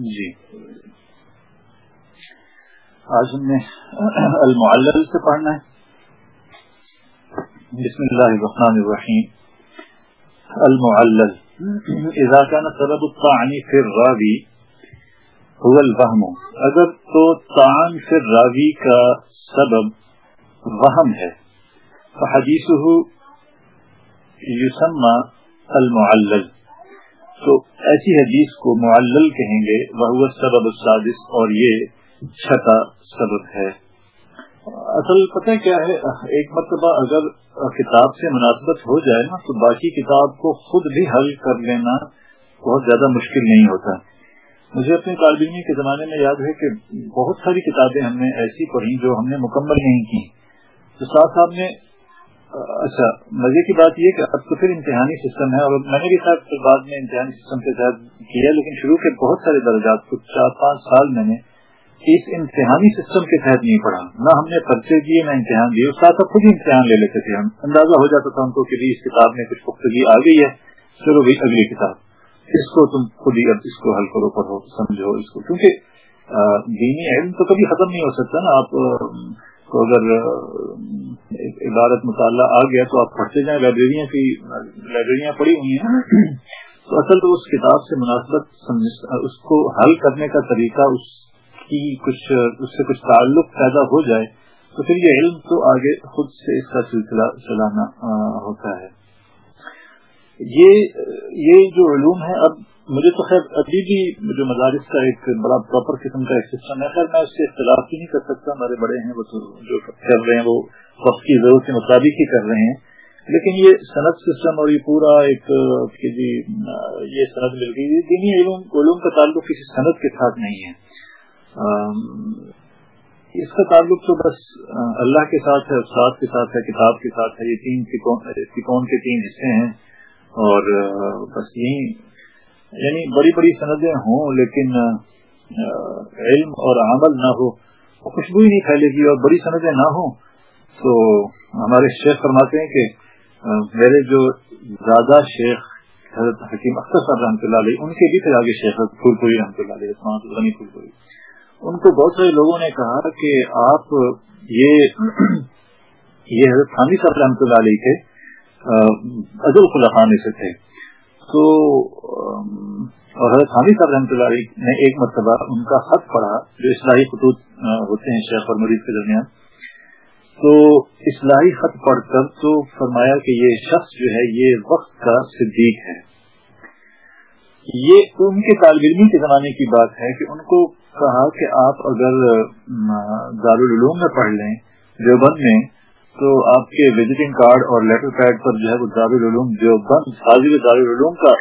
جی۔ آج ہم نے المعلل سے پڑھنا ہے۔ بسم اللہ الرحمن الرحیم۔ المعلل۔ اذا كان سبب الطعن في الراوي هو الوهم۔ اگر تو طعن في الراوي کا سبب وهم ہے، فحدیثه يسمى المعلل۔ تو ایسی حدیث کو معلل کہیں گے وہ سبب السادس، اور یہ چھٹا سبب ہے۔ اصل پتہ کیا ہے؟ ایک مرتبہ اگر کتاب سے مناسبت ہو جائے نا، تو باقی کتاب کو خود بھی حل کر لینا بہت زیادہ مشکل نہیں ہوتا۔ مجھے اپنے طالب علمی کے زمانے میں یاد ہے کہ بہت ساری کتابیں ہم نے ایسی پڑھی جو ہم نے مکمل نہیں کی تو ساتھ صاحب نے اچھا مزے کی بات یہ کہ اب تو پھر امتحانی سسٹم ہے اور میں نے بھی ساتھ بعد میں امتحانی سسٹم کے تحت کیا، لیکن شروع کے بہت سارے درجات کچھ چار، پانچ سال میں نے اس امتحانی سسٹم کے تحت نہیں پڑھا۔ نہ ہم نے پرچے دیے، نہ امتحان دیے۔ اس ساتھ خود ہی امتحان لے لیتے تھے۔ ہم اندازہ ہو جاتا تھا ان کو کہ جی، اس کتاب میں کچھ پختگی آ گئی ہے چلو بھائی اگلی کتاب۔ اس کو تم خود ہی اب اس کو حل کرو، پڑھو، سمجھو اس کو۔ کیونکہ دینی علم تو کبھی ختم نہیں ہو سکتا نا، آپ تو اگر عبادت مطالعہ آ گیا تو آپ پڑھتے جائیں، لائبریریاں کی، لائبریریاں پڑھی ہوئی ہیں تو اصل تو اس کتاب سے مناسبت اس کو حل کرنے کا طریقہ، اس کی کچھ، اس سے کچھ تعلق پیدا ہو جائے تو پھر یہ علم تو آگے خود سے اس کا سلسلہ چلانا ہوتا ہے۔ یہ یہ جو علوم ہے اب مجھے تو خیر ابھی بھی جو مدارس کا ایک بڑا پراپر قسم کا ایک سسٹم ہے، خیر میں اس سے اختلاف بھی نہیں کر سکتا۔ ہمارے بڑے ہیں، وہ جو کر رہے ہیں، وہ وقت کی ضرورت کے مطابق ہی کر رہے ہیں۔ لیکن یہ صنعت سسٹم اور یہ پورا ایک جی یہ صنعت مل گئی۔ دینی علوم علوم کا تعلق کسی صنعت کے ساتھ نہیں ہے۔ اس کا تعلق تو بس اللہ کے ساتھ ہے، استاد کے ساتھ ہے، کتاب کے ساتھ ہے، یہ تین سکون کے تین حصے ہیں۔ اور بس یہی یعنی بڑی بڑی سندیں ہوں لیکن علم اور عمل نہ ہو خوشبو ہی نہیں پھیلے گی اور بڑی سندیں نہ ہوں۔ تو ہمارے شیخ فرماتے ہیں کہ میرے جو زیادہ شیخ حضرت حکیم اختر صاحب رحمۃ اللہ علیہ، ان کے بھی پھر آگے شیخ پھول پوری رحمۃ اللہ علیہ غنی پھول پوری ان کو بہت سارے لوگوں نے کہا کہ آپ یہ یہ حضرت خانی صاحب رحمۃ اللہ علیہ کے عزل خلاخانے سے تھے۔ تو اور حضرت حامد صاحب رحمۃ اللہ علیہ نے ایک مرتبہ ان کا خط پڑھا، جو اصلاحی خطوط ہوتے ہیں شیخ اور مرید کے درمیان۔ تو اصلاحی خط پڑھ کر تو فرمایا کہ یہ شخص جو ہے، یہ وقت کا صدیق ہے۔ یہ ان کے طالب علمی کے زمانے کی بات ہے کہ ان کو کہا کہ آپ اگر دارالعلوم میں پڑھ لیں، دیوبند میں تو آپ کے وزٹنگ کارڈ اور لیٹر پیڈ پر جو ہے وہ دارالعلوم جو بند حاضر دارالعلوم کا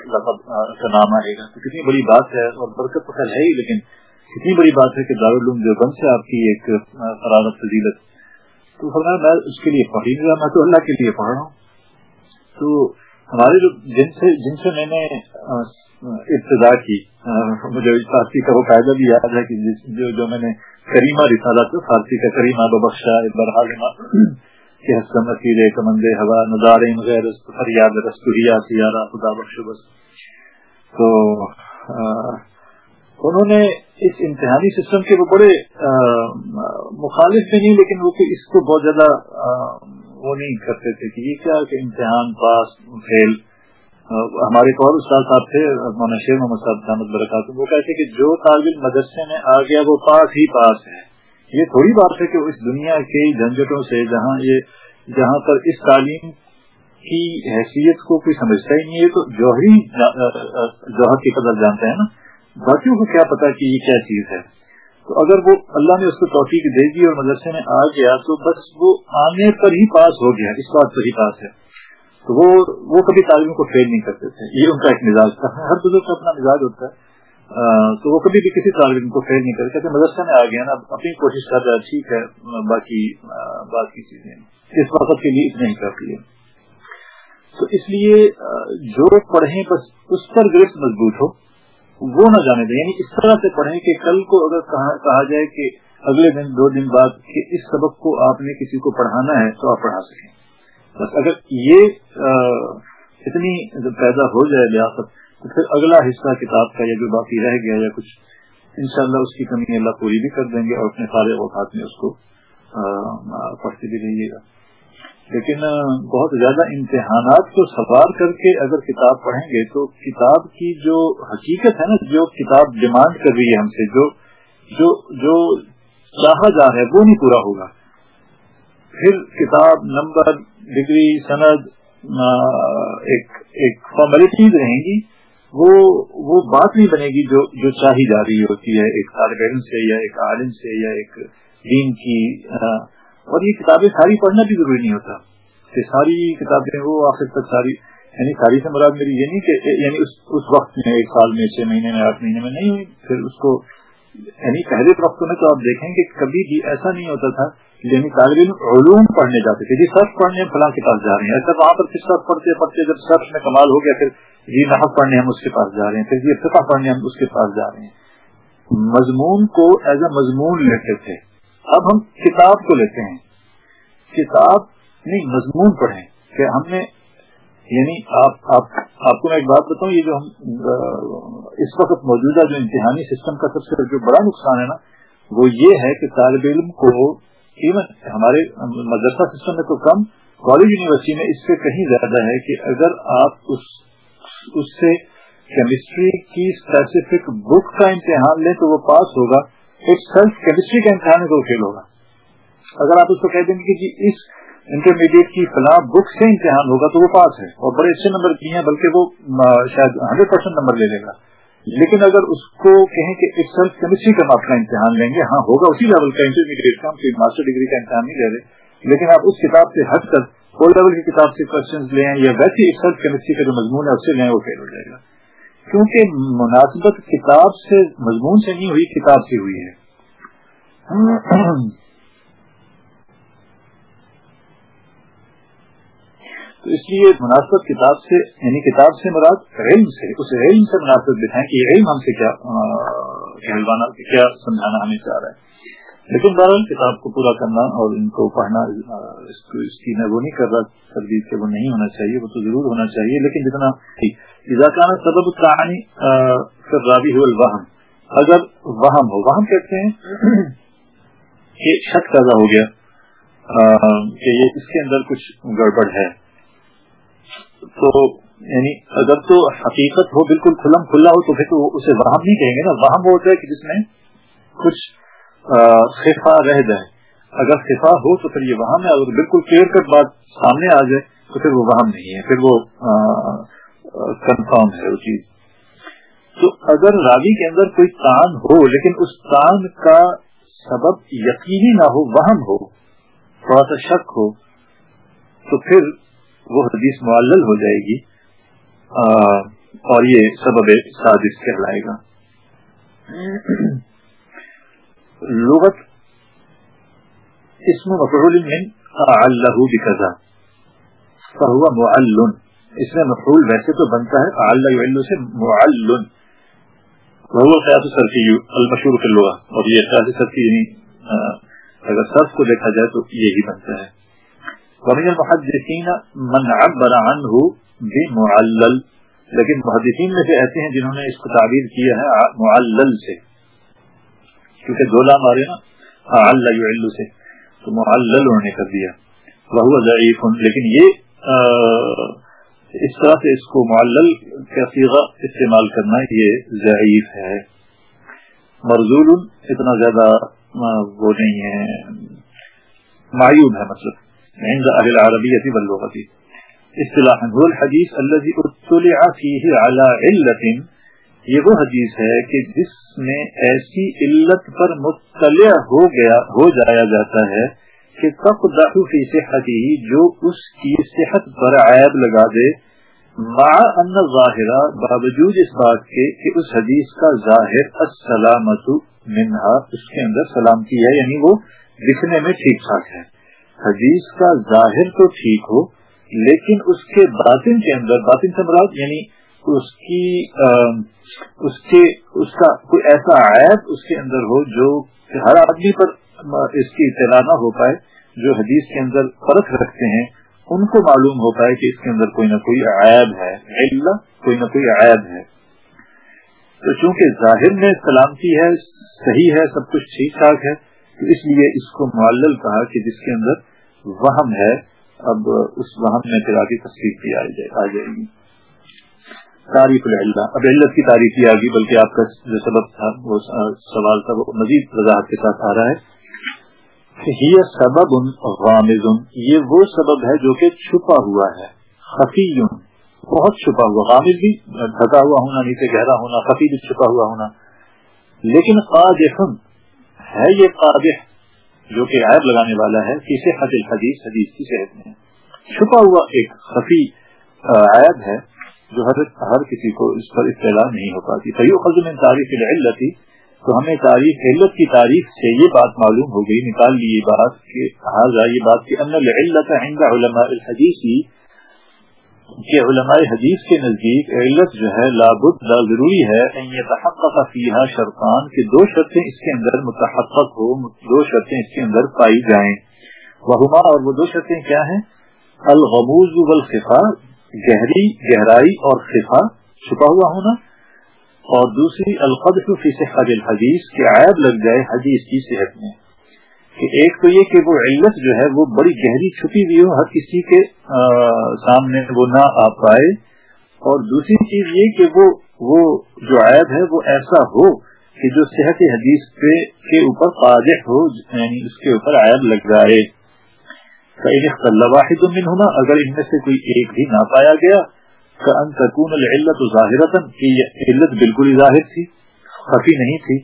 کا نام آئے گا۔ تو کتنی بڑی بات ہے اور برکت تو خیر ہے ہی، لیکن کتنی بڑی بات ہے کہ دارالعلوم جو بند سے آپ کی ایک فرارت فضیلت۔ تو فرمایا، میں اس کے لیے پڑھ ہی نہیں رہا میں تو اللہ کے لیے پڑھ رہا ہوں؟ تو ہمارے جو جن سے جن سے میں نے ابتدا کی مجھے فارسی کا وہ قاعدہ بھی یاد ہے کہ جو جو میں نے کریمہ رسالہ تو فارسی کا کریمہ ببخشا برحال کہ حسن اکیلے کمند ہوا نظارے غیر فریاد رستوریا سیارہ خدا بخش بس۔ تو انہوں نے اس امتحانی سسٹم کے وہ بڑے مخالف میں نہیں، لیکن وہ اس کو بہت زیادہ وہ نہیں کرتے تھے کہ یہ کیا کہ امتحان پاس، فیل۔ ہمارے ایک اور استاد صاحب تھے، مولانا شیر محمد صاحب دامد برکات وہ کہتے کہ جو طالب مدرسے میں آ گیا، وہ پاس ہی پاس ہے۔ یہ تھوڑی بات ہے کہ اس دنیا کے جھنجٹوں سے جہاں یہ جہاں پر اس تعلیم کی حیثیت کو کوئی سمجھتا ہی نہیں ہے، تو جوہری جوہر کی قدر جانتے ہیں نا؟ باقیوں کو کیا پتا کہ یہ کیا چیز ہے؟ تو اگر وہ اللہ نے اس کو توفیق دے دی اور مدرسے میں آ گیا، تو بس وہ آنے پر ہی پاس ہو گیا، اس بات پر ہی پاس ہے۔ تو وہ وہ کبھی تعلیم کو فیل نہیں کرتے تھے، یہ ان کا ایک مزاج تھا۔ ہر بزرگ کا اپنا مزاج ہوتا ہے۔ تو وہ کبھی بھی کسی طالب علم کو فیل نہیں کرتے کہتے مدرسہ میں آ گیا نا اپنی کوشش کر رہا ٹھیک ہے، باقی باقی چیزیں اس وقت کے لیے اتنے ہی کر لیے تو اس لیے جو پڑھیں بس اس پر گرفت مضبوط ہو، وہ نہ جانے دیں۔ یعنی اس طرح سے پڑھیں کہ کل کو اگر کہا جائے کہ اگلے دن، دو دن بعد کہ اس سبق کو آپ نے کسی کو پڑھانا ہے تو آپ پڑھا سکیں۔ بس اگر یہ اتنی پیدا ہو جائے ریاست تو پھر اگلا حصہ کتاب کا یا جو باقی رہ گیا یا کچھ، انشاءاللہ اس کی کمی اللہ پوری بھی کر دیں گے اور اپنے سارے اوقات میں اس کو پڑھتے بھی رہیے گا۔ لیکن بہت زیادہ امتحانات کو سوار کر کے اگر کتاب پڑھیں گے تو کتاب کی جو حقیقت ہے نا، جو کتاب ڈیمانڈ کر رہی ہے ہم سے، جو جو جو چاہا جا رہا ہے، وہ نہیں پورا ہوگا۔ پھر کتاب نمبر، ڈگری، سند ایک ایک فارمیلٹیز رہیں گی۔ وہ وہ بات نہیں بنے گی جو جو چاہی جا رہی ہوتی ہے ایک طالب علم سے یا ایک عالم سے یا ایک دین کی اور یہ کتابیں ساری پڑھنا بھی ضروری نہیں ہوتا۔ کہ ساری کتابیں وہ آخر تک ساری یعنی ساری سے مراد میری یہ نہیں کہ یعنی اس اس وقت میں، ایک سال میں، چھ مہینے میں، آٹھ مہینے میں، نہیں ہوئی پھر اس کو یعنی پہلے وقت میں تو آپ دیکھیں کہ کبھی بھی ایسا نہیں ہوتا تھا یعنی طالب علم علوم پڑھنے جاتے تھے جی سرف پڑھنے فلاں کے پاس جا رہے ہیں۔ ایسا وہاں پر کس سرف پڑھتے پڑھتے جب سرف میں کمال ہو گیا پھر جی نحف پڑھنے ہم اس کے پاس جا رہے ہیں پھر جی فقہ پڑھنے ہم اس کے پاس جا رہے ہیں۔ مضمون کو ایز اے مضمون لیتے تھے۔ اب ہم کتاب کو لیتے ہیں۔ کتاب نہیں مضمون پڑھیں کہ ہم نے یعنی آپ آپ, آپ کو میں ایک بات بتاؤں یہ جو ہم اس وقت موجودہ جو امتحانی سسٹم کا سب سے جو بڑا نقصان ہے نا وہ یہ ہے کہ طالب علم کو ایون ہمارے مدرسہ سسٹم میں تو کم کالج یونیورسٹی میں اس سے کہیں زیادہ ہے کہ اگر آپ اس اس سے کیمسٹری کی اسپیسیفک بک کا امتحان لیں تو وہ پاس ہوگا۔ ایک سیلف کیمسٹری کا امتحان ہے تو وہ فیل ہوگا۔ اگر آپ اس کو کہہ دیں گے کہ اس انٹرمیڈیٹ کی فلاں بک سے امتحان ہوگا تو وہ پاس ہے۔ اور بڑے اچھے نمبر کی ہیں، بلکہ وہ شاید ہنڈریڈ پرسینٹ نمبر لے لے گا۔ لیکن اگر اس کو کہیں کہ ایک سیلف کیمسٹری کا آپ کا امتحان لیں گے ہاں ہوگا اسی لیول کا انٹرمیڈیٹ کا ماسٹر ڈگری کا امتحان نہیں لے رہے۔ لیکن آپ اس کتاب سے ہٹ کر او لیول کی کتاب سے کوشچن لیں یا ویسی ایک سیلف کیمسٹری کا جو مضمون ہے، اس سے لیں، وہ فیل ہو جائے گا۔ کیونکہ مناسبت کتاب سے، مضمون سے نہیں ہوئی، کتاب سے ہوئی ہے۔ تو اس لیے مناسب کتاب سے یعنی کتاب سے مراد، علم سے، اس علم سے مناسب دکھائیں کہ علم ہم سے کیا کہلوانا کیا سمجھانا ہمیں چاہ رہا ہے۔ لیکن بہرحال کتاب کو پورا کرنا اور ان کو پڑھنا اس کی میں وہ نہیں کر رہا تردید کہ وہ نہیں ہونا چاہیے، وہ تو ضرور ہونا چاہیے، لیکن جتنا اضاکانہ سبب کہانی پھر رابی ہو الوہم اگر وہم ہو، وہم کہتے ہیں کہ شک پیدا ہو گیا کہ یہ اس کے اندر کچھ گڑبڑ ہے۔ تو یعنی اگر تو حقیقت ہو بالکل کھلم کھلا ہو تو پھر تو اسے وہم نہیں کہیں گے نا۔ وہم وہ ہوتا ہے کہ جس میں کچھ خفا رہ جائے۔ اگر خفا ہو تو پھر یہ وہم ہے۔ اگر بالکل کلیئر کٹ بات سامنے آ جائے تو پھر وہ وہم نہیں ہے۔ پھر وہ کنفرم ہے وہ چیز۔ تو اگر راوی کے اندر کوئی تان ہو لیکن اس تان کا سبب یقینی نہ ہو، وہم ہو، تھوڑا سا شک ہو، تو پھر وہ حدیث معلل ہو جائے گی اور یہ سبب سازش کہلائے گا۔ لغت اسم مفعول من اللہ بکذا فہو معلن اس میں مفعول ویسے تو بنتا ہے اللہ یعلو سے معلن وہو قیاس سرفی المشہور فی اللغہ اور یہ قیاس سرفی یعنی اگر صرف کو دیکھا جائے تو یہی بنتا ہے۔ ومن المحدثین من عبر عنه بمعلل. لیکن محدثین میں سے ایسے ہیں جنہوں نے اس کو تعبیر کیا ہے معلل سے. کیونکہ دو لام آ رہے نا. اللہ یعلو سے. تو معلل انہوں نے کر دیا. وہ ضعیف. لیکن یہ اس طرح سے اس کو معلل کا سیغہ استعمال کرنا یہ ضعیف ہے. مرزول، اتنا زیادہ وہ نہیں ہے. معیوب ہے مطلب. عند أهل العربية واللغة. اصطلاحا هو الحديث الذي اطلع فيه على علة. یہ وہ حدیث ہے کہ جس میں ایسی علت پر مطلع ہو گیا، ہو جایا جاتا ہے کہ تب فی صحت ہی جو اس کی صحت پر عیب لگا دے. مع ان ظاہرہ، باوجود اس بات کے کہ اس حدیث کا ظاہر السلامت منہا، اس کے اندر سلامتی ہے یعنی وہ دکھنے میں ٹھیک ٹھاک ہے۔ حدیث کا ظاہر تو ٹھیک ہو، لیکن اس کے باطن کے اندر، باطن سے مراد یعنی اس کی اس کے، اس کا کوئی ایسا عیب اس کے اندر ہو جو ہر آدمی پر اس کی اطلاع نہ ہو پائے، جو حدیث کے اندر فرق رکھتے ہیں، ان کو معلوم ہو پائے کہ اس کے اندر کوئی نہ کوئی عیب ہے کوئی نہ کوئی عیب ہے۔ تو چونکہ ظاہر میں سلامتی ہے، صحیح ہے، سب کچھ ٹھیک ٹھاک ہے، تو اس لیے اس کو معلل کہا کہ جس کے اندر وہم ہے، اب اس وہم میں پھر آگے تصویر کی آ جائے گی۔ تاریخ العلہ، اب علت کی تاریخ کی آگی بلکہ آپ کا جو سبب تھا، وہ سوال تھا، وہ مزید وضاحت کے ساتھ آ رہا ہے۔ یہ سبب غامز یہ وہ سبب ہے جو کہ چھپا ہوا ہے، خفی، بہت چھپا ہوا غامز بھی ڈھکا ہوا ہونا، نیچے گہرا ہونا، خفی بھی چھپا ہوا ہونا۔ لیکن قادح ہے یہ قادح؟ جو کہ عائب لگانے والا ہے کسی حد الحدیث، حدیث کی صحت میں۔ چھپا ہوا ایک خفی عائب ہے جو ہر ہر کسی کو اس پر اطلاع نہیں ہو پاتی۔ فیو خزم تاریخ علتی تو ہمیں تاریخ علت کی تاریخ سے یہ بات معلوم ہو گئی۔ نکال لی یہ بات کہ یہ بات کہ ان العلت عند علماء الحدیث کہ علماء حدیث کے نزدیک علت جو ہے لابد، لا ضروری ہے ان يتحقق فيها شرطان کہ دو شرطیں اس کے اندر متحقق ہو، دو شرطیں اس کے اندر پائی جائیں۔ وہما اور وہ دو شرطیں کیا ہیں؟ الغموز والخفا، گہری، گہرائی اور خفا، چھپا ہوا ہونا۔ اور دوسری القدف فی صحت الحدیث کے عائد لگ جائے حدیث کی صحت میں۔ کہ ایک تو یہ کہ وہ علت جو ہے وہ بڑی گہری چھپی ہوئی ہو، ہر کسی کے سامنے وہ نہ آ پائے۔ اور دوسری چیز یہ کہ وہ وہ جو عائد ہے وہ ایسا ہو کہ جو صحت حدیث پہ، کے اوپر قادح ہو یعنی اس کے اوپر عائد لگ جائے۔ واحد منہما اگر ان میں سے کوئی ایک بھی نہ پایا گیا ان تکون العلت ظاہرتا کہ یہ علت بالکل ہی ظاہر تھی، خفی نہیں تھی،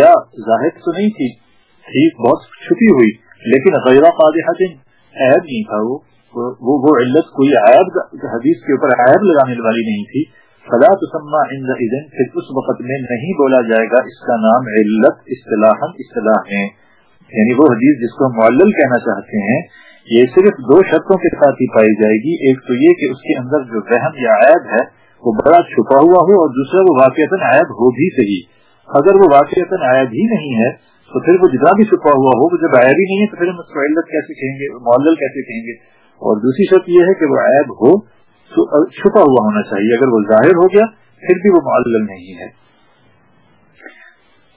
یا ظاہر تو نہیں تھی۔ تھی بہت چھپی ہوئی۔ لیکن غیر قادحت عیب نہیں تھا وہ۔ وہ, وہ علت کوئی عیب حدیث کے اوپر عیب لگانے والی نہیں تھی۔ فلا تسمى عند اذن پھر اس وقت میں نہیں بولا جائے گا اس کا نام علت اصطلاحا اصطلاح میں یعنی وہ حدیث جس کو معلل کہنا چاہتے ہیں یہ صرف دو شرطوں کے ساتھ ہی پائی جائے گی۔ ایک تو یہ کہ اس کے اندر جو وہم یا عیب ہے وہ بڑا چھپا ہوا ہو اور دوسرا وہ واقع عیب ہو بھی صحیح۔ اگر وہ واقع عیب ہی نہیں ہے تو پھر وہ جتنا بھی چھپا ہوا ہو، وہ جب عیب ہی نہیں ہے تو پھر ہم اس کو علت کیسے کہیں گے؟ معلل کیسے کہیں گے؟ اور دوسری شرط یہ ہے کہ وہ عیب ہو تو چھپا ہوا ہونا چاہیے۔ اگر وہ ظاہر ہو گیا، پھر بھی وہ معلل نہیں ہے۔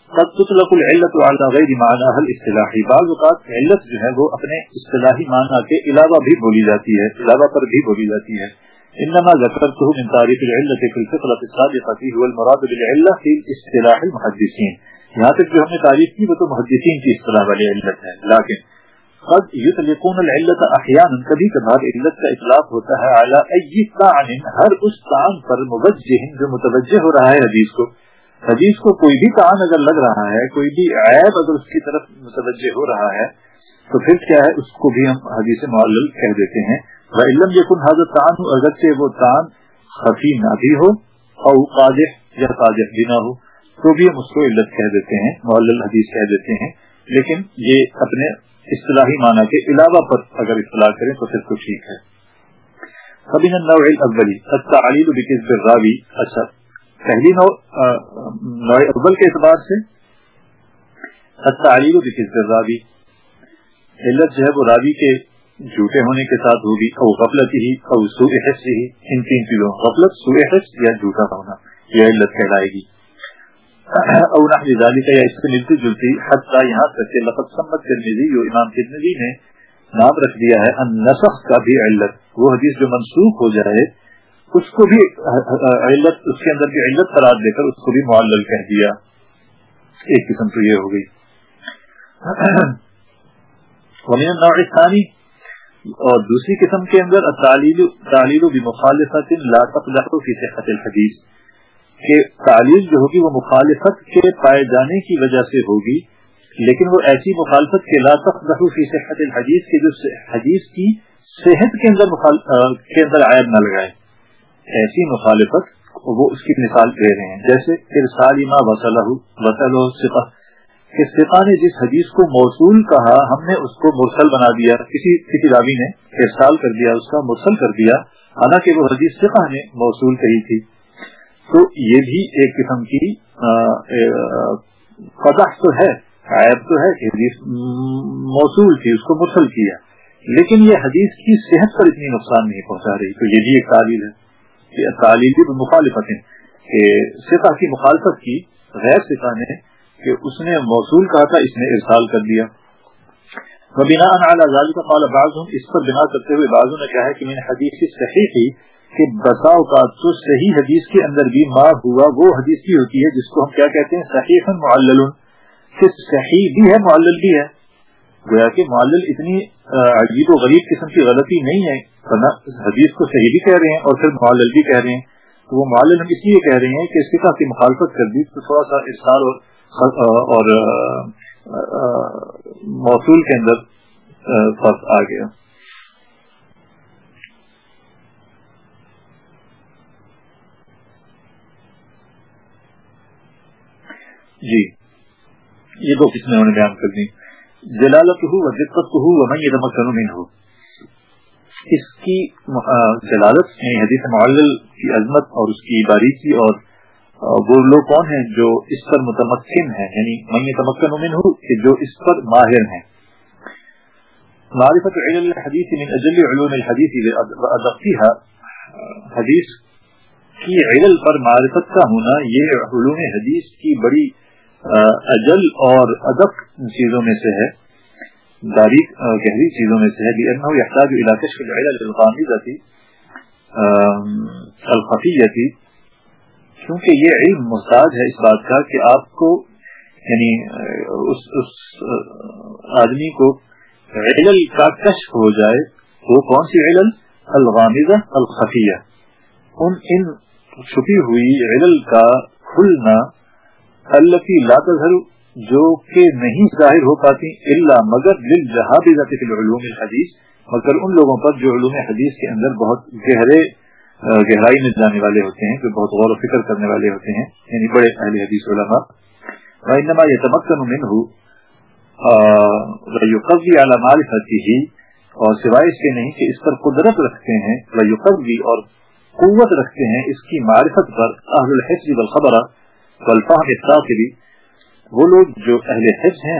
قد تطلق العلت على غیر معنی اصطلاحی۔ بعض اوقات علت جو ہے وہ اپنے اصطلاحی معنی کے علاوہ بھی بولی جاتی ہے، علاوہ پر بھی بولی جاتی ہے۔ انما ذکرته من تعریف العلت في الفقرة السابقة هو المراد بالعلة في اصطلاح المحدثين یہاں تک جو ہم نے تعریف کی وہ تو محدثین کی اصطلاح والی علت ہے، لیکن قد يطلقون العلت احيانا کبھی کبھار علت کا اطلاق ہوتا ہے على اي طعن، ہر اس طعن پر موجہ، جو متوجہ ہو رہا ہے حدیث کو۔ حدیث کو کوئی بھی کان اگر لگ رہا ہے، کوئی بھی عیب اگر اس کی طرف متوجہ ہو رہا ہے، تو پھر کیا ہے؟ اس کو بھی ہم حدیث معلل کہہ دیتے ہیں۔ علم یقن حضرت تان اگرچہ وہ تان خفی نہ بھی ہو اور قاجح یا قاجح بھی نہ ہو۔ تو بھی ہم اس کو علت کہہ دیتے ہیں، معلل حدیث کہہ دیتے ہیں۔ لیکن یہ اپنے اصطلاحی معنی کے علاوہ پر اگر اطلاع کریں تو پھر تو ٹھیک ہے۔ خبین النوع الاولی، التعلیل بکذب الراوی۔ اچھا پہلی نو اول کے اعتبار سے تعلیم راوی علت جو ہے وہ راوی کے جھوٹے ہونے کے ساتھ ہوگی، او غفلت ہی، او سو حص ہی، ان تین چیزوں، غفلت سو حص یا جھوٹا ہونا، یہ علت کہلائے گی۔ او نحو ذالک یا اس سے ملتی جلتی حتی یہاں تک کہ لفظ سمت ترمیزی جو امام ترمیزی نے نام رکھ دیا ہے، ان نسخ کا بھی علت۔ وہ حدیث جو منسوخ ہو جائے، اس کو بھی علت، اس کے اندر کی علت قرار دے کر اس کو بھی معلل کہہ دیا۔ ایک قسم تو یہ ہو گئی۔ ثانی اور دوسری قسم کے اندر تعلیل و بمخالفت لا تقدح فی صحت الحدیث۔ کہ تعلیل جو ہوگی وہ مخالفت کے پائے جانے کی وجہ سے ہوگی، لیکن وہ ایسی مخالفت کے لا تقدح فی صحت الحدیث کے جو حدیث کی صحت کے اندر کے اندر عائد نہ لگائے۔ ایسی مخالفت وہ اس کی مثال دے رہے ہیں۔ جیسے ارسال ما وسلہ وسل سپا کہ سپا نے جس حدیث کو موصول کہا، ہم نے اس کو مرسل بنا دیا۔ کسی کسی راوی نے ارسال کر دیا، اس کا مرسل کر دیا۔ حالانکہ وہ حدیث سپا نے موصول کہی تھی۔ تو یہ بھی ایک قسم کی فضح تو ہے، عیب تو ہے کہ حدیث موصول تھی، اس کو مرسل کیا۔ لیکن یہ حدیث کی صحت پر اتنی نقصان نہیں پہنچا رہی، تو یہ بھی ایک تعویل ہے تعلیمی مخالفت کہ سطح کی مخالفت کی غیر سطح نے کہ اس نے موصول کہا تھا، اس نے ارسال کر دیا۔ بنا کا قال بعض اس پر بنا کرتے ہوئے بعضوں نے کہا کہ میں نے حدیث صحیح تھی کہ بسا اوقات تو صحیح حدیث کے اندر بھی ما ہوا، وہ حدیث کی ہوتی ہے جس کو ہم کیا کہتے ہیں؟ صحیح معلل صحیح بھی ہے، معلل بھی ہے۔ گویا کہ معلل اتنی عجیب و غریب قسم کی غلطی نہیں ہے۔ حدیث کو صحیح بھی کہہ رہے ہیں اور پھر معلل بھی کہہ رہے ہیں۔ تو وہ معلل ہم اس لیے کہہ رہے ہیں کہ سکھا کی مخالفت کر دی، تو تھوڑا سا ارسال اور موصول کے اندر فرق آ گیا۔ جی۔ یہ دو قسمیں انہوں نے بیان کر دی جلالت ہو و دقت ہو و میں یہ ہو اس کی جلالت یعنی حدیث معلل کی عظمت اور اس کی باریکی اور وہ لوگ کون ہیں جو اس پر متمکن ہیں؟ یعنی من تمکن من ہو کہ جو اس پر ماہر ہیں۔ معرفت علم الحدیث من اجل علوم الحدیث ادقیها حدیث کی علل پر معرفت کا ہونا یہ علوم حدیث کی بڑی اجل اور ادب چیزوں میں سے ہے۔ باریک گہری چیزوں میں سے ہے۔ احتاج علاقے کی الخفیتی کیونکہ یہ علم محتاج ہے اس بات کا کہ آپ کو یعنی اس اس آدمی کو علل کا کشف ہو جائے، وہ کون سی علل؟ الغامزہ، الخفیہ۔ ان ان چھپی ہوئی علل کا کھلنا اللہ لا تظہر جو کہ نہیں ظاہر ہو پاتی اللہ مگر علوم الحدیث مگر ان لوگوں پر جو علوم حدیث کے اندر بہت گہرے گہرائی میں جانے والے ہوتے ہیں، جو بہت غور و فکر کرنے والے ہوتے ہیں یعنی بڑے اہل حدیث علماء۔ وانما يتمكن منه ويقضي على معرفته، اور سوائے اس کے نہیں کہ اس پر قدرت رکھتے ہیں، ويقضي اور قوت رکھتے ہیں اس کی معرفت پر اہل الحفظ والخبر والفهم التاخري وہ لوگ جو اہل حفظ ہیں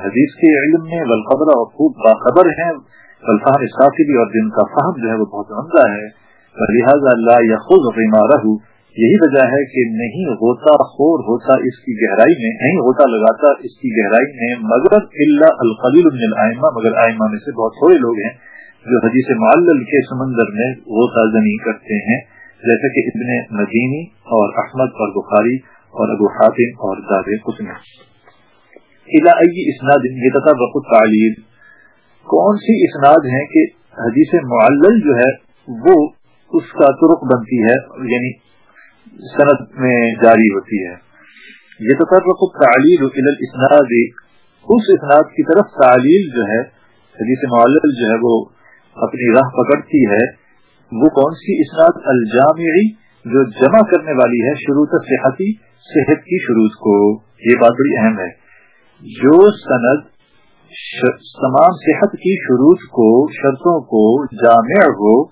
حدیث کے علم میں والخبر اور خوب باخبر ہیں والفهم التاخري اور جن کا فہم جو ہے وہ بہت عمدہ ہے لہذا لا يخذ غماره یہی وجہ ہے کہ نہیں غوطہ خور ہوتا اس کی گہرائی میں، نہیں غوطہ لگاتا اس کی گہرائی میں، مگر الا القلیل من الائمہ، مگر ائمہ میں سے بہت تھوڑے لوگ ہیں جو حدیث معلل کے سمندر میں غوطہ زنی کرتے ہیں جیسے کہ ابن مدینی اور احمد اور بخاری اور ابو حاتم اور داد قسم اسناد یہ تطابق تعلیم کون سی اسناد ہیں کہ حدیث معلل جو ہے، وہ اس کا ترک بنتی ہے یعنی سند میں جاری ہوتی ہے۔ یہ تطابق تعلیل الاسناد اس اسناد کی طرف تعلیل جو ہے، حدیث معلل جو ہے، وہ اپنی راہ پکڑتی ہے۔ وہ کون سی اسناد؟ الجامعی، جو جمع کرنے والی ہے، شروع صحتی صحت کی شروع کو، یہ بات بڑی اہم ہے۔ جو سند تمام صحت کی شروع کو، شرطوں کو جامع ہو،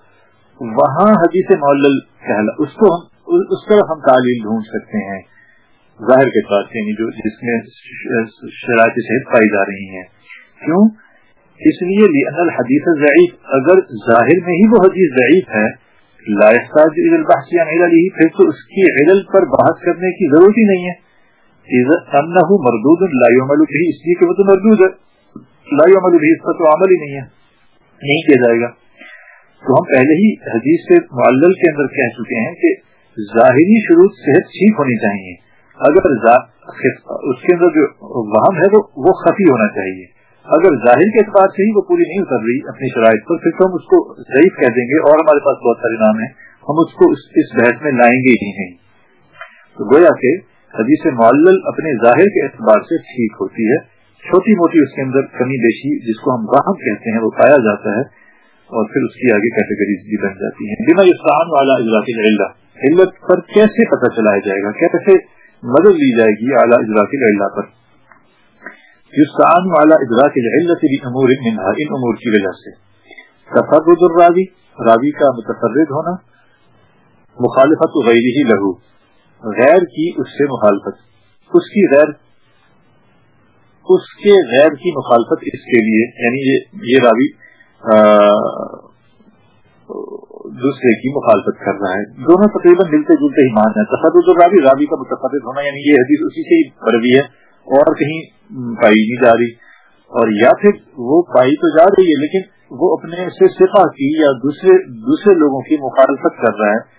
وہاں حدیث معلل کہلا، اس کو ہم، اس طرح ہم تعلیم ڈھونڈ سکتے ہیں۔ ظاہر کے ساتھ یعنی جو جس میں شرائط صحت پائی جا رہی ہیں۔ کیوں؟ اس لیے الحدیث ضعیف۔ اگر ظاہر میں ہی وہ حدیث ضعیف ہے لا يحتاج الى البحث عن علله، پھر تو اس کی علل پر بحث کرنے کی ضرورت ہی نہیں ہے۔ اذا انه مردود لا يعمل به، اس لیے کہ وہ تو مردود ہے۔ لا يعمل به، اس پر تو عمل ہی نہیں ہے۔ نہیں کیا جائے گا۔ تو ہم پہلے ہی حدیث سے معلل کے اندر کہہ چکے ہیں کہ ظاہری شروط صحت ٹھیک ہونی چاہیے۔ اگر اس کے اندر جو وہم ہے وہ خفی ہونا چاہیے۔ اگر ظاہر کے اعتبار سے ہی وہ پوری نہیں اتر رہی اپنی شرائط پر، پھر تو ہم اس کو ضعیف کہہ دیں گے اور ہمارے پاس بہت سارے نام ہیں۔ ہم اس کو اس بحث میں لائیں گے ہی نہیں۔ تو گویا کہ حدیث معلل اپنے ظاہر کے اعتبار سے ٹھیک ہوتی ہے۔ چھوٹی موٹی اس کے اندر کمی بیشی جس کو ہم واہم کہتے ہیں، وہ پایا جاتا ہے اور پھر اس کی آگے کیٹیگریز بھی بن جاتی ہیں۔ بنا اسلام والا اجلاس علت پر کیسے پتہ چلایا جائے گا؟ کیسے مدد لی جائے گی اعلیٰ اجلاس اللہ پر؟ یستعان والا ادراک العلت بامور منها. ان امور کی وجہ سے تفرد الراوی راوی کا متفرد ہونا مخالفت غیره له. غیر کی اس سے مخالفت. اس کی غیر اس کے غیر کی مخالفت اس کے لیے. یعنی یہ, یہ راوی دوسرے کی مخالفت کر رہا ہے. دونوں تقریباً ملتے جلتے ہی مان ہیں تفرد راوی راوی کا متفد ہونا یعنی یہ حدیث اسی سے ہی بڑھوی ہے. اور کہیں پائی نہیں جا رہی۔ اور یا پھر وہ پائی تو جا رہی ہے، لیکن وہ اپنے سے صفا کی یا دوسرے دوسرے لوگوں کی مخالفت کر رہا ہے۔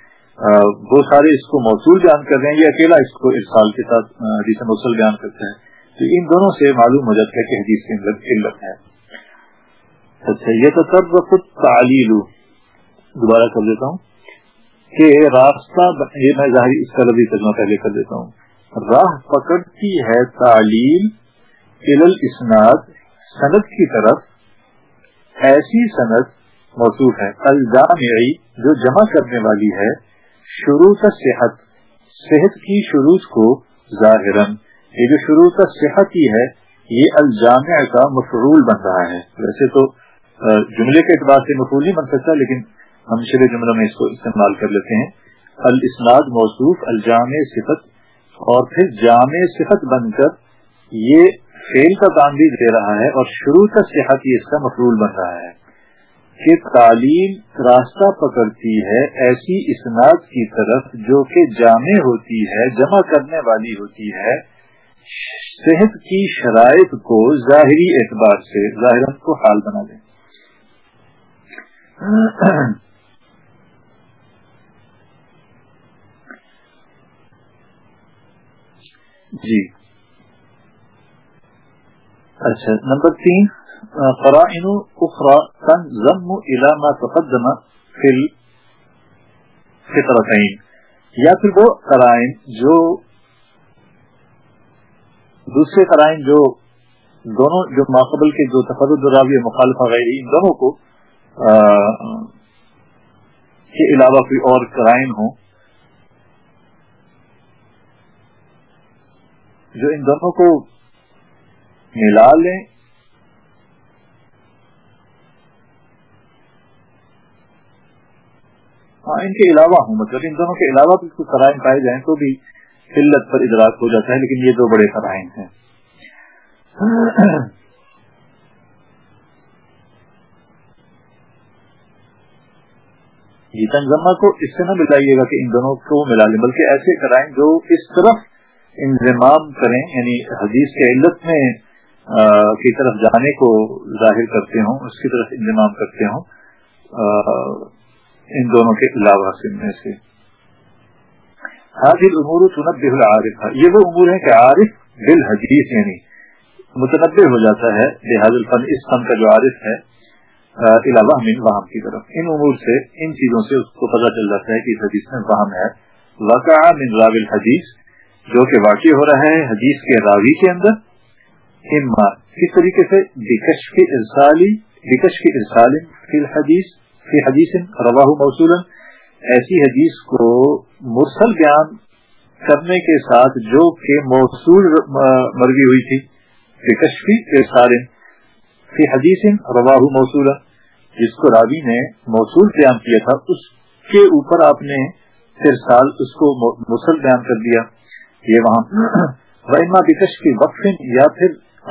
وہ سارے اس کو موصول بیان کر رہے ہیں یا اکیلا اس کو اس سال کے ساتھ حدیث موصول بیان کرتے ہیں تو ان دونوں سے معلوم ہو جاتا ہے کہ حدیث کی علت ہے۔ اچھا یہ تو سب خود تعلیل دوبارہ کر دیتا ہوں کہ راستہ، یہ میں ظاہری اس کا لفظی ترجمہ پہلے کر دیتا ہوں۔ راہ پکڑتی ہے تعلیم اسناد صنعت کی طرف ایسی صنعت موجود ہے، الجامعی، جو جمع کرنے والی ہے شروع صحت صحت کی شروع کو ظاہر یہ جو شروع صحت ہی ہے، یہ الجامع کا مفرول بن رہا ہے۔ ویسے تو جملے کے اعتبار سے مفرول نہیں بن سکتا، لیکن ہم شرح جملہ میں اس کو استعمال کر لیتے ہیں۔ الاسناد موصوف، الجامع صفت اور پھر جامع صفت بن کر یہ فیل کا کام بھی دے رہا ہے اور شروع کا صحت یہ اس کا مفرول بن رہا ہے کہ تعلیم راستہ پکڑتی ہے ایسی اسناد کی طرف جو کہ جامع ہوتی ہے، جمع کرنے والی ہوتی ہے۔ صحت کی شرائط کو ظاہری اعتبار سے ظاہر کو حال بنا دیں۔ جی۔ اچھا نمبر تین قرائن اخرى تنظم الى ما تقدم في الفطرتين یا پھر وہ قرائن جو دوسرے قرائن جو دونوں جو ماقبل کے جو تفرد راوی مخالف غیر، ان دونوں کو کے علاوہ کوئی اور قرائن ہوں۔ جو ان دونوں کو ملا لیں ہاں ان کے علاوہ ہوں مطلب ان دونوں کے علاوہ بھی کچھ فرائم پائے جائیں تو بھی قلت پر ادراک ہو جاتا ہے، لیکن یہ دو بڑے فرائم ہیں۔ یہ تنظمہ کو اس سے نہ ملائیے گا کہ ان دونوں کو ملا لیں، بلکہ ایسے کرائیں جو اس طرف انضمام کریں یعنی حدیث کے علت میں کی طرف جانے کو ظاہر کرتے ہوں، اس کی طرف انضمام کرتے ہوں ان دونوں کے علاوہ میں سے۔ حاضر امور تنبع العارف۔ یہ وہ امور ہیں کہ عارف بل حدیث یعنی متنبع ہو جاتا ہے، لہٰذا الفن اس فن کا جو عارف ہے علاوہ من وہم کی طرف۔ ان امور سے، ان چیزوں سے اس کو پتہ چل جاتا ہے کہ اس حدیث میں وہم ہے۔ وقع من راوی الحدیث جو کہ واقع ہو رہا ہے حدیث کے راوی کے اندر، اما کس طریقے سے؟ بکش کے ارسالی بکش کے ارسال فی الحدیث، فی حدیث رواہ موصول ایسی حدیث کو مرسل بیان کرنے کے ساتھ جو کہ موصول مرغی ہوئی تھی بکش فی ارسال فی حدیث رواہ موصول جس کو راوی نے موصول بیان کیا تھا، اس کے اوپر آپ نے ارسال، اس کو مرسل بیان کر دیا۔ یہ وہاں۔ بکش کی وقف، یا پھر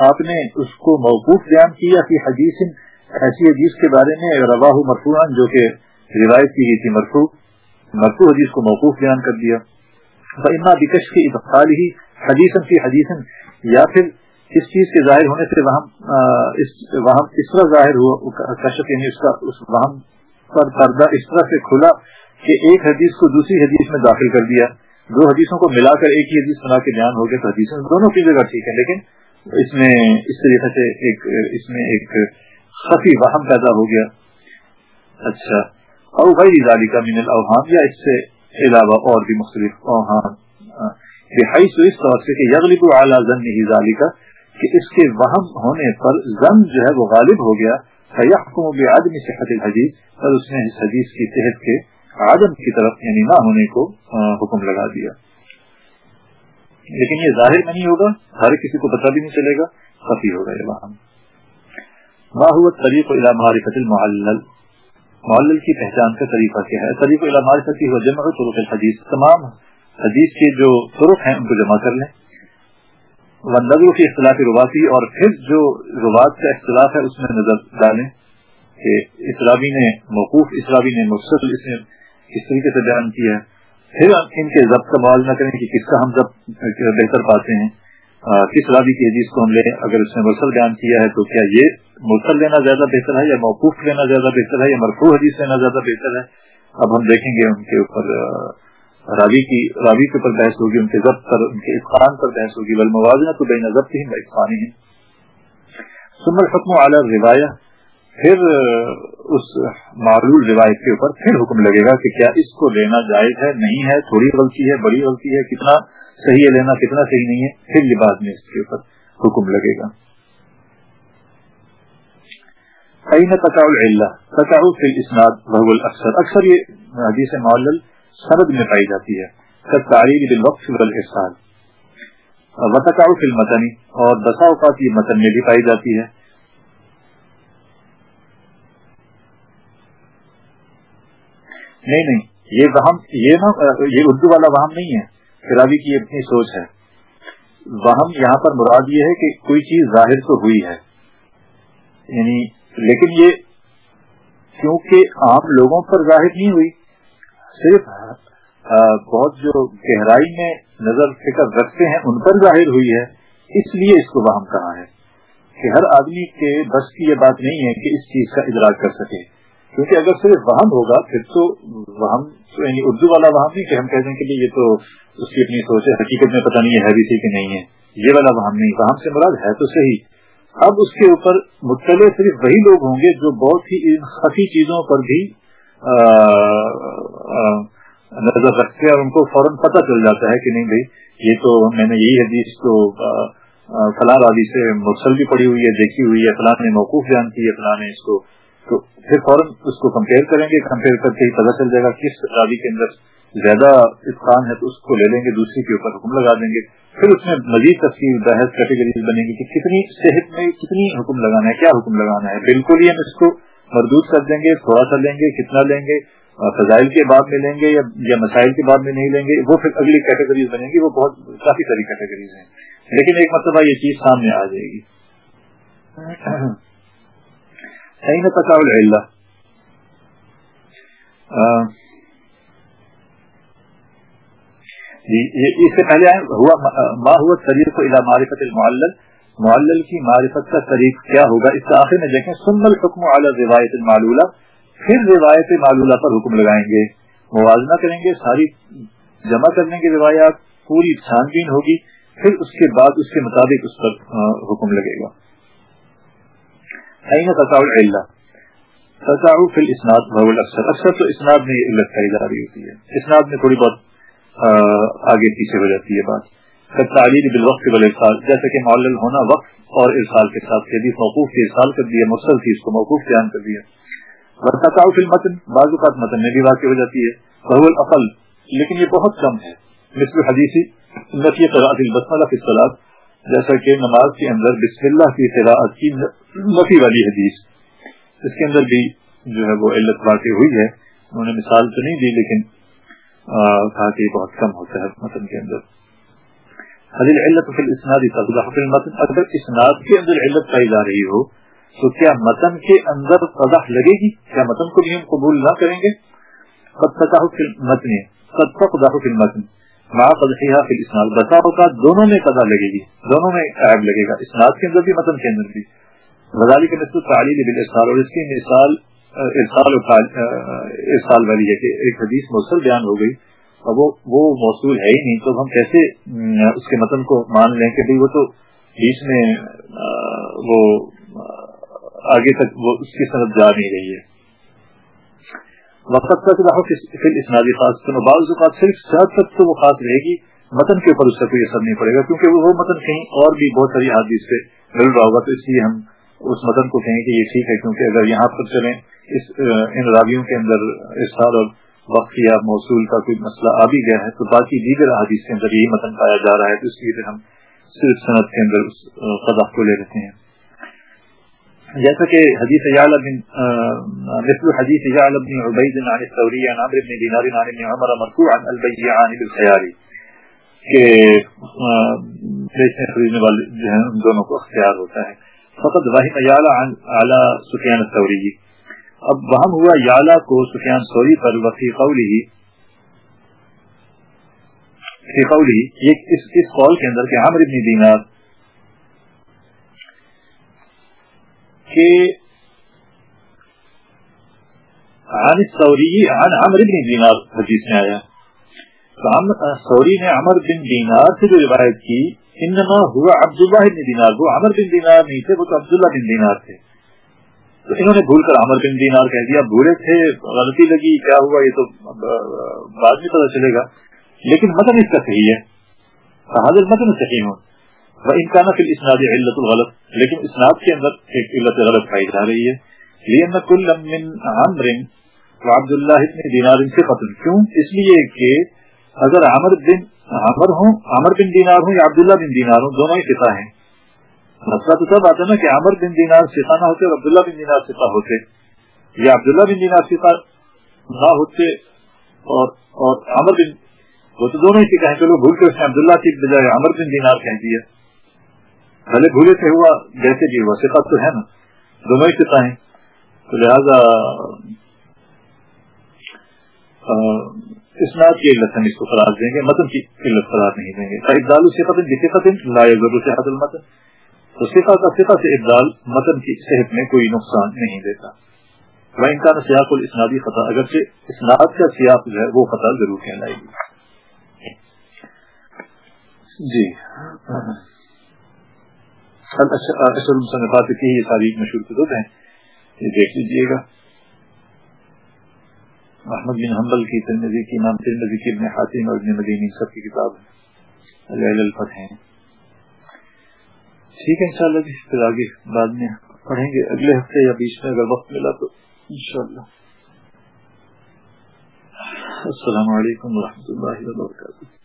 آپ نے اس کو موقوف بیان کیا کہ حدیث، ایسی حدیث کے بارے میں رواہ مرفوعان جو کہ روایت کی گئی تھی مرفوع۔ مرفوع حدیث کو موقوف بیان کر دیا۔ وہاں بکش کی ابخال ہی حدیث کی حدیث یا پھر اس چیز کے ظاہر ہونے سے وہاں اس وہاں اس طرح ظاہر ہوا کشف یعنی اس کا، اس وہاں پر پردہ اس طرح سے کھلا کہ ایک حدیث کو دوسری حدیث میں داخل کر دیا۔ دو حدیثوں کو ملا کر ایک ہی حدیث بنا کے بیان ہو گیا تو حدیث دونوں کی جگہ ٹھیک ہے لیکن اس میں، اس طریقے سے ایک، اس میں ایک خفی وہم پیدا ہو گیا۔ اچھا۔ اور بھائی اداری کا من الاوہام، یا اس سے علاوہ اور بھی مختلف اوہام۔ بحیث سو اس طور سے کہ یغلب اعلیٰ زن ظالی کا کہ اس کے وہم ہونے پر زن جو ہے وہ غالب ہو گیا۔ فیحکم بعدم صحت الحدیث پر اس نے اس حدیث کی صحت کے آدم کی طرف یعنی نہ ہونے کو حکم لگا دیا۔ لیکن یہ ظاہر میں نہیں ہوگا، ہر کسی کو پتہ بھی نہیں چلے گا، خفی ہوگا یہ وہاں ماہوت طریق الى معرفت المعلل؟ معلل کی پہچان کا طریقہ کیا ہے؟ طریق الى معرفت ہو جمع طرق الحدیث تمام حدیث کے جو طرق ہیں، ان کو جمع کر لیں۔ نظر کی اختلاف رواتی اور پھر جو روات کا اختلاف ہے، اس میں نظر ڈالیں کہ اسلامی نے موقوف، اسلامی نے مرسل اس نے کس طریقے سے بیان کیا ہے۔ پھر آپ ان کے ضبط کا موازنہ کریں کہ کس کا ہم ضبط بہتر پاتے ہیں۔ آ, کس رابی کی حدیث کو ہم لیں۔ اگر اس نے مرسل بیان کیا ہے تو کیا یہ مرسل لینا زیادہ بہتر ہے یا موقوف لینا زیادہ بہتر ہے یا مرفوع حدیث لینا زیادہ بہتر ہے؟ اب ہم دیکھیں گے ان کے اوپر راوی کی راوی کے اوپر بحث ہوگی ان کے ضبط پر ان کے افقان پر بحث ہوگی۔ بل موازنہ تو بے نظر ہی افقانی ہے سمر حکم اعلیٰ روایہ پھر اس معلول روایت کے اوپر پھر حکم لگے گا کہ کیا اس کو لینا جائز ہے، نہیں ہے، تھوڑی غلطی ہے، بڑی غلطی ہے، کتنا صحیح ہے لینا، کتنا صحیح نہیں ہے، پھر یہ بعد میں اس کے اوپر حکم لگے گا۔ اکثر اکثر یہ حدیث معلل سرد میں پائی جاتی ہے۔ وتقع فی المتنی اور بسا اوقات یہ متن میں بھی پائی جاتی ہے۔ نہیں نہیں. یہ وہم یہ نا یہ اردو والا وہم نہیں ہے. شرابی کی اپنی سوچ ہے. وہم یہاں پر مراد یہ ہے کہ کوئی چیز ظاہر تو ہوئی ہے. یعنی لیکن یہ کیونکہ عام لوگوں پر ظاہر نہیں ہوئی، صرف بہت جو گہرائی میں نظر، فکر رکھتے ہیں، ان پر ظاہر ہوئی ہے. اس لیے اس کو وہم کہا ہے کہ ہر آدمی کے بس کی یہ بات نہیں ہے کہ اس چیز کا ادراک کر سکے. کیونکہ اگر صرف وہم ہوگا، پھر تو وہم یعنی اردو والا وہم نہیں کہ ہم کہتے ہیں کہ یہ تو اس کی اپنی سوچ ہے، حقیقت میں پتہ نہیں ہے بھی سی کہ نہیں ہے۔ یہ والا وہم نہیں، وہم سے مراد ہے تو صحیح۔ اب اس کے اوپر مطلع صرف وہی لوگ ہوں گے جو بہت ہی ان خفی چیزوں پر بھی نظر رکھتے ہیں اور ان کو فوراً پتہ چل جاتا ہے کہ نہیں بھائی، یہ تو میں نے یہی حدیث تو فلاں راوی سے مرسل بھی پڑی ہوئی ہے، دیکھی ہوئی ہے، فلاں نے موقوف بیان کی ہے، فلاں نے اس کو تو پھر فوراً اس کو کمپیئر کریں گے کمپیئر کر کے ہی پتہ چل جائے گا کس راوی کے اندر زیادہ اتقان ہے تو اس کو لے لیں گے، دوسری کے اوپر حکم لگا دیں گے۔ پھر اس میں مزید تفصیل بحث کیٹیگریز بنے گی کہ کتنی صحت میں کتنی حکم لگانا ہے، کیا حکم لگانا ہے۔ بالکل ہی ہم اس کو مردود کر دیں گے، تھوڑا سا لیں گے، کتنا لیں گے فضائل کے بعد میں لیں گے یا مسائل کے بعد میں نہیں لیں گے، وہ پھر اگلی کیٹیگریز بنے گی، وہ بہت کافی ساری کیٹیگریز ہیں۔ لیکن ایک مرتبہ یہ چیز سامنے آ جائے گی۔ أين تقع العلة؟ اس سے پہلے ہوا ما ہوا طریق الى معرفت المعلل؟ معلل کی معرفت کا طریق کیا ہوگا اس کا آخر میں دیکھیں سن الحکم علی روایت المعلولہ پھر روایت معلولہ پر حکم لگائیں گے۔ موازنہ کریں گے، ساری جمع کرنے کی روایات، پوری چھان بین ہوگی۔ پھر اس کے بعد، اس کے مطابق اس پر حکم لگے گا۔ فی الاسناد بہت اکثر اکثر تو اسناد میں یہ علت پائی جا رہی ہوتی ہے اسناد میں تھوڑی بہت آگے پیچھے ہو جاتی ہے بات. تعلیم بالوقت بل ارسال جیسے کہ معلل ہونا وقت اور ارسال کے ساتھ حدیث موقوف کی ارسال کر دیا مسل تھی اس کو موقوف بیان کر دیا برتاؤ فی المتن. بعض اوقات متن میں بھی واقع ہو جاتی ہے. بہو العقل لیکن یہ بہت کم ہے. مثل حدیثی نفی قراءت البسملہ فی الصلاۃ جیسا کہ نماز کے اندر بسم اللہ کی قراءت کی نفی والی حدیث، اس کے اندر بھی جو ہے وہ علت واقع ہوئی ہے۔ انہوں نے مثال تو نہیں دی، لیکن کہا کہ بہت کم ہوتا ہے متن کے اندر۔ حضل علت فی الاسناد المتن۔ اگر اسناد کے اندر علت پائی جا رہی ہو، تو کیا متن کے اندر فضح لگے گی؟ کیا متن کو بھی ہم قبول نہ کریں گے؟ قد فتح فی المتن۔ قد فقدہ فی المتن۔ فی اسناد بسا اوقات دونوں میں قضا لگے گی. دونوں میں عیب لگے گا. اسناد کے اندر بھی، متن کے اندر بھی. غزالی کے نسل تعلیم بالارسال. اور اس کی مثال، ارسال ارسال والی ہے کہ ایک حدیث موصل بیان ہو گئی اور وہ وہ موصول ہے ہی نہیں. تو ہم کیسے اس کے متن کو مان لیں کہ بھئی وہ تو بیچ میں وہ آگے تک وہ اس کی صنعت جا نہیں رہی ہے؟ وقت کا پھر اسنادی خاص بعض اوقات صرف صحت تک تو وہ خاص رہے گی، متن کے اوپر اس کا کوئی اثر نہیں پڑے گا، کیونکہ وہ متن کہیں اور بھی بہت ساری حادث سے مل رہا ہوگا، تو اس لیے ہم اس متن کو کہیں کہ یہ ٹھیک ہے، کیونکہ اگر یہاں پر چلیں، اس ان راویوں کے اندر ارسال اور وقت یا موصول کا کوئی مسئلہ آ بھی گیا ہے، تو باقی دیگر حادث کے اندر یہی متن پایا جا رہا ہے، تو اس لیے ہم صرف صنعت کے اندر اس قدح کو لے لیتے ہیں۔ جیسا کہ حدیث یعلا بن مثل حدیث یعلا بن عبید عن الثوری عن عمر بن دینار عن ابن عمر مرفوع عن البیعان بالخیاری کہ بیچنے خریدنے والے جو ہیں ان دونوں کو اختیار ہوتا ہے۔ فقط وحی یعلا عن علی سفیان الثوری۔ اب وہم ہوا یالا کو سفیان سوری پر وفی قولی فی قولی ایک اس, اس قول کے اندر کہ عمر ابن دینار کہ عن سوری عن عمر ابن دینار حدیث میں آیا۔ سوری نے عمر بن دینار سے جو روایت کی، انما ہوا عبداللہ بن دینار، وہ عمر بن دینار نہیں تھے، وہ تو عبداللہ بن دینار تھے۔ تو انہوں نے بھول کر عمر بن دینار کہہ دیا، بھولے تھے، غلطی لگی، کیا ہوا، یہ تو بعد میں پتا چلے گا۔ لیکن متن اس کا صحیح ہے۔ حاضر متن صحیح ہوں وہ امکان فی اسناد علت الغلط لیکن اسناد کے اندر ایک علت غلط پائی جا رہی ہے۔ لیکن کل من عمر عبد اللہ ابن دینار سے ختم کیوں؟ اس لیے کہ اگر عمر بن عمر ہوں، عمر بن دینار ہوں یا عبداللہ بن دینار ہوں، دونوں ہی فتا ہیں۔ مسئلہ تو سب آتا ہے نا کہ عمر بن دینار سفا نہ ہوتے اور عبداللہ بن دینار سفا ہوتے۔ یا عبداللہ بن دینار سفا نہ ہوتے اور اور عمر بن وہ تو دونوں ہی سکھا ہے چلو، بھول کے اس نے عبداللہ کی بجائے عمر بن دینار کہہ دیا۔ بھلے بھولے سے ہوا، جیسے بھی ہوا سفا تو ہے نا دونوں ہی سفا ہیں تو لہذا اسناد کی علت ہم اس کو قرار دیں گے، متن کی علت قرار نہیں دیں گے۔ ابدال سے قتل لا ضرور سے حضل تو صفا کا صفا سے ابدال متن کی صحت میں کوئی نقصان نہیں دیتا۔ وہ ان کا سیاق الاسنادی خطا، اگرچہ اسناد کا سیاق جو ہے، وہ خطا ضرور کہلائے گی۔ جی۔ اصل مصنفات کی یہ ساری مشہور کتب ہیں۔ یہ دیکھ لیجیے گا۔ محمد بن حنبل کی ترمزی کی نام ترمزی کی، ابن حاتم اور ابن مدینی، سب کی کتاب ہے الفتح ہیں۔ ٹھیک ہے، انشاءاللہ جی پھر آگے بعد میں پڑھیں گے۔ اگلے ہفتے یا بیچ میں اگر وقت ملا تو۔ انشاءاللہ۔ السلام علیکم ورحمۃ اللہ وبرکاتہ۔